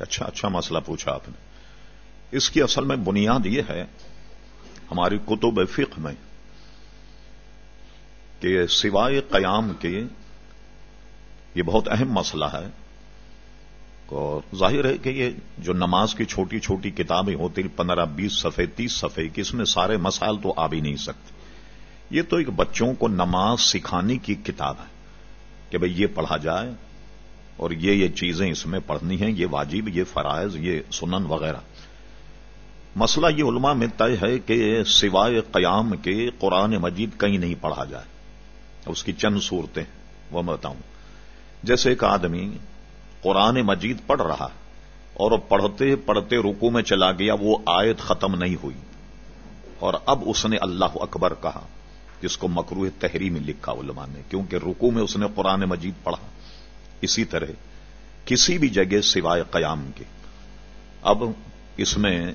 اچھا اچھا مسئلہ پوچھا آپ نے۔ اس کی اصل میں بنیاد یہ ہے، ہماری کتب فقہ میں، کہ سوائے قیام کے یہ بہت اہم مسئلہ ہے۔ اور ظاہر ہے کہ یہ جو نماز کی چھوٹی چھوٹی کتابیں ہوتی، پندرہ، بیس صفحے، تیس صفحے کی اس میں سارے مسائل تو آ بھی نہیں سکتے۔ یہ تو ایک بچوں کو نماز سکھانے کی کتاب ہے کہ بھئی یہ پڑھا جائے اور یہ یہ چیزیں اس میں پڑھنی ہیں، یہ واجب، یہ فرائض، یہ سنن وغیرہ۔ مسئلہ یہ علماء میں طے ہے کہ سوائے قیام کے قرآن مجید کہیں نہیں پڑھا جائے۔ اس کی چند صورتیں وہ میں بتاؤں۔ جیسے ایک آدمی قرآن مجید پڑھ رہا اور پڑھتے پڑھتے رکو میں چلا گیا، وہ آیت ختم نہیں ہوئی۔ اور اب اس نے اللہ اکبر کہا، جس کو مکرو تحری میں لکھا علماء نے، کیونکہ رکو میں اس نے قرآن مجید پڑھا۔ اسی طرح کسی بھی جگہ سوائے قیام کے۔ اب اس میں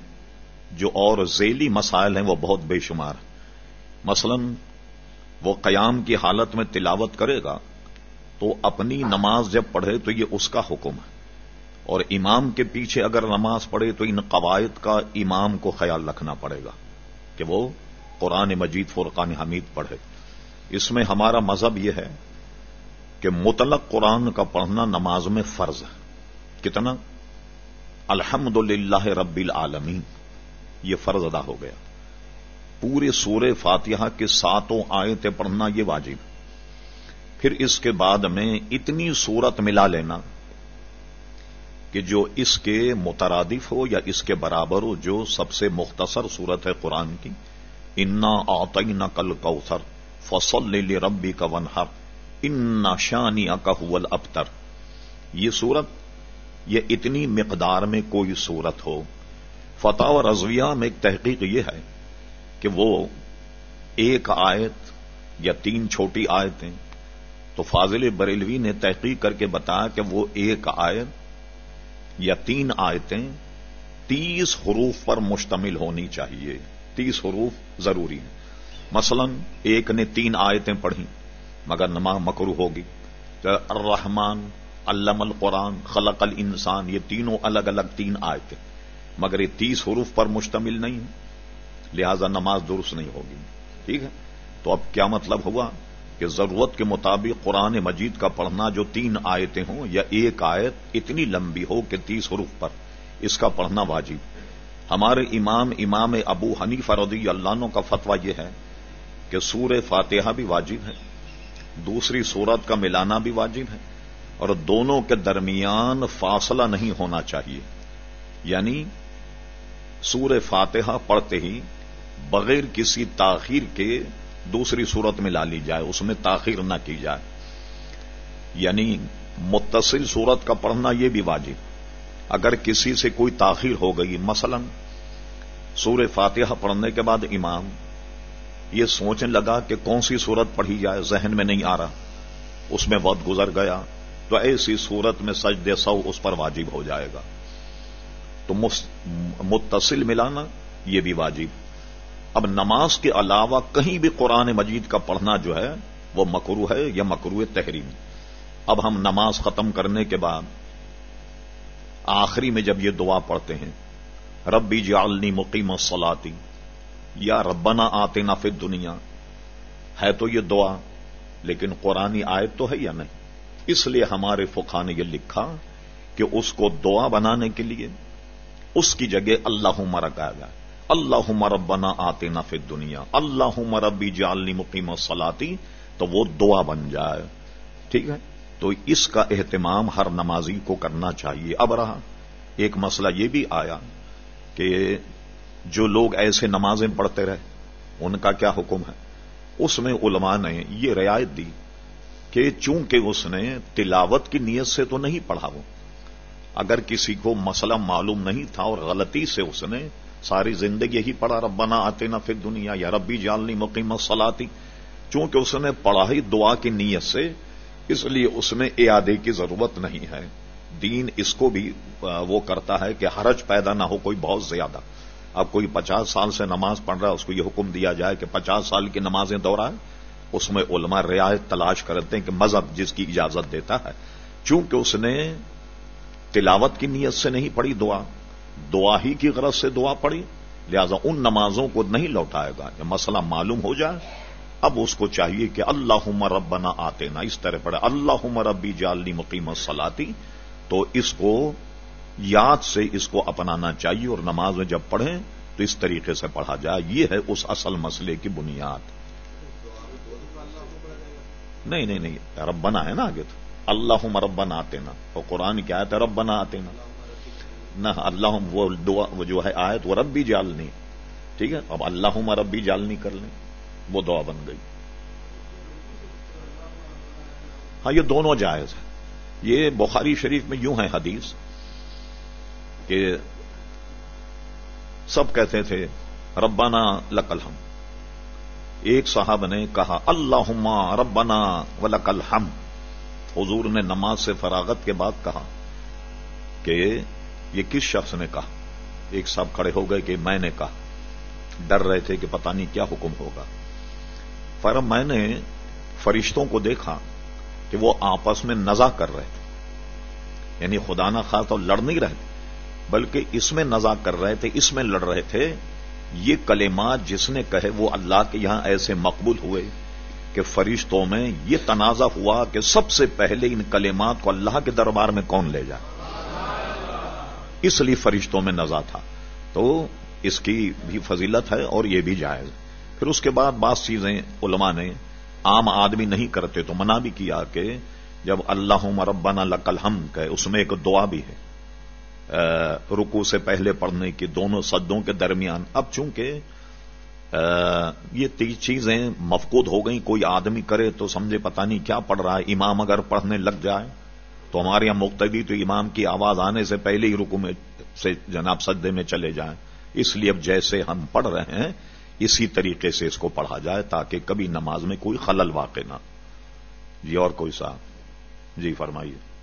جو اور ذیلی مسائل ہیں وہ بہت بے شمار مثلا وہ قیام کی حالت میں تلاوت کرے گا تو اپنی نماز جب پڑھے تو یہ اس کا حکم ہے۔ اور امام کے پیچھے اگر نماز پڑھے تو ان قواعد کا امام کو خیال رکھنا پڑے گا کہ وہ قرآن مجید، فرقان حمید پڑھے۔ اس میں ہمارا مذہب یہ ہے کہ مطلق قرآن کا پڑھنا نماز میں فرض ہے۔ کتنا؟ الحمد رب العالمین۔ یہ فرض ادا ہو گیا۔ پورے سورہ فاتحہ کے ساتوں آیتیں پڑھنا یہ واجب۔ پھر اس کے بعد میں اتنی صورت ملا لینا کہ جو اس کے مترادف ہو یا اس کے برابر ہو، جو سب سے مختصر صورت ہے قرآن کی، انا آتئی نہ کل کوثر فصل لے ربی کا ونہر ان شانی کا حول ابتر یہ صورت، یہ اتنی مقدار میں کوئی صورت ہو۔ فتح و رضویہ میں ایک تحقیق یہ ہے کہ وہ ایک آیت یا تین چھوٹی آیتیں، تو فاضل بریلوی نے تحقیق کر کے بتایا کہ وہ ایک آیت یا تین آیتیں تیس حروف پر مشتمل ہونی چاہیے۔ تیس حروف ضروری ہیں۔ مثلا ایک نے تین آیتیں پڑھی مگر نما مکرو ہوگی۔ الرحمان علم القرآن، خلق الانسان، یہ تینوں الگ الگ تین آیتیں۔ مگر یہ تیس حروف پر مشتمل نہیں لہذا نماز درست نہیں ہوگی۔ ٹھیک ہے؟ تو اب کیا مطلب ہوا کہ ضرورت کے مطابق قرآن مجید کا پڑھنا جو تین آیتیں ہوں، یا ایک آیت اتنی لمبی ہو کہ تیس حروف پر، اس کا پڑھنا واجب۔ ہمارے امام امام ابو ہنی فرودی اللہ کا فتویٰ یہ ہے کہ سور فاتحہ بھی واجب ہے۔ دوسری سورت کا ملانا بھی واجب ہے اور دونوں کے درمیان فاصلہ نہیں ہونا چاہیے۔ یعنی سور فاتحہ پڑھتے ہی بغیر کسی تاخیر کے دوسری صورت میں لا لی جائے، اس میں تاخیر نہ کی جائے۔ یعنی متصل صورت کا پڑھنا یہ بھی واجب۔ اگر کسی سے کوئی تاخیر ہو گئی، مثلا سور فاتحہ پڑھنے کے بعد امام یہ سوچنے لگا کہ کون سی صورت پڑھی جائے، ذہن میں نہیں آ رہا۔ اس میں وقت گزر گیا تو ایسی صورت میں سج دے سو اس پر واجب ہو جائے گا۔ تو متصل ملانا یہ بھی واجب۔ اب نماز کے علاوہ کہیں بھی قرآن مجید کا پڑھنا جو ہے، وہ مکرو ہے یا مکرو تحریم۔ اب ہم نماز ختم کرنے کے بعد آخری میں جب یہ دعا پڑھتے ہیں، ربی جعلنی مقیم سلاتی یا ربنا آتے نہ دنیا ہے تو یہ دعا، لیکن قرآن آیت تو ہے یا نہیں؟ اس لیے ہمارے فقہ نے یہ لکھا کہ اس کو دعا بنانے کے لیے اس کی جگہ اللہ مرکایا گیا۔ اللہ مربنا آتے نہ دنیا اللہ مربی جالنی مقیم سلاتی تو وہ دعا بن جائے۔ ٹھیک ہے؟ تو اس کا اہتمام ہر نمازی کو کرنا چاہیے۔ اب رہا، ایک مسئلہ یہ بھی آیا کہ جو لوگ ایسے نمازیں پڑھتے رہے، ان کا کیا حکم ہے؟ اس میں علماء نے یہ رعایت دی کہ چونکہ اس نے تلاوت کی نیت سے تو نہیں پڑھا وہ، اگر کسی کو مسئلہ معلوم نہیں تھا اور غلطی سے اس نے ساری زندگی ہی پڑھا، ربنا آتے نہ پھر دنیا یا ربی جالنی مقیم سلاتی چونکہ اس نے پڑھا ہی دعا کی نیت سے، اس لیے اس میں اعادے کی ضرورت نہیں ہے۔ دین اس کو بھی وہ کرتا ہے کہ حرج پیدا نہ ہو، کوئی بہت زیادہ۔ اب کوئی پچاس سال سے نماز پڑھ رہا ہے، اس کو یہ حکم دیا جائے کہ پچاس سال کی نمازیں دوہرائے۔ اس میں علماء رعایت تلاش کرتے ہیں کہ مذہب جس کی اجازت دیتا ہے۔ چونکہ اس نے تلاوت کی نیت سے نہیں پڑی دعا دعا ہی کی غرض سے دعا پڑی لہذا ان نمازوں کو نہیں لوٹائے گا۔ جب مسئلہ معلوم ہو جائے۔ اب اس کو چاہیے کہ اللہ ربنا آتے نا اس طرح پڑھے اللہ ربی جالنی مقیم سلاتی تو اس کو یاد سے اس کو اپنانا چاہیے اور نماز میں جب پڑھیں تو اس طریقے سے پڑھا جائے۔ یہ ہے اس اصل مسئلے کی بنیاد۔ نہیں نہیں نہیں، ربنا ہے نا آگے تو۔ اللہ مربنا آتے نا اور قرآن کیا ہے ربنا آتے نا نہ اللہ وہ دعا، وہ جو ہے آیت، وہ ربی جالنی ٹھیک ہے؟ اب اللہ ربی جالنی کر لیں۔ وہ دعا بن گئی۔ ہاں یہ دونوں جائز ہے یہ بخاری شریف میں یوں ہے حدیث۔ کہ سب کہتے تھے، ربنا لکل ہم ایک صاحب نے کہا اللہ ربنا و لکل ہم حضور نے نماز سے فراغت کے بعد کہا کہ یہ کس شخص نے کہا؟ ایک صاحب کھڑے ہو گئے کہ میں نے کہا۔ ڈر رہے تھے کہ پتہ نہیں کیا حکم ہوگا۔ فرم میں نے فرشتوں کو دیکھا کہ وہ آپس میں نزا کر رہے تھے۔ یعنی خدا نہ خاص تو لڑ نہیں رہے تھے۔ بلکہ اس میں نزا کر رہے تھے، اس میں لڑ رہے تھے۔ یہ کلمات جس نے کہے، وہ اللہ کے یہاں ایسے مقبول ہوئے کہ فرشتوں میں یہ تنازع ہوا کہ سب سے پہلے ان کلمات کو اللہ کے دربار میں کون لے جائے۔ اس لیے فرشتوں میں نزا تھا۔ تو اس کی بھی فضیلت ہے اور یہ بھی جائز۔ پھر اس کے بعد بعض چیزیں علماء نے عام آدمی نہیں کرتے تو منع بھی کیا کہ جب اللہ مربنا لقل ہم کہ اس میں ایک دعا بھی ہے۔ رکو سے پہلے پڑھنے کی دونوں صدوں کے درمیان، اب چونکہ یہ تیس چیزیں مفقود ہو گئیں، کوئی آدمی کرے تو سمجھے پتہ نہیں کیا پڑھ رہا ہے، امام اگر پڑھنے لگ جائے تو ہمارے یہاں مقتدی تو امام کی آواز آنے سے پہلے ہی رکو میں سے جناب سدے میں چلے جائیں۔ اس لیے اب جیسے ہم پڑھ رہے ہیں، اسی طریقے سے اس کو پڑھا جائے تاکہ کبھی نماز میں کوئی خلل واقع نہ جی اور کوئی صاحب؟ جی فرمائیے۔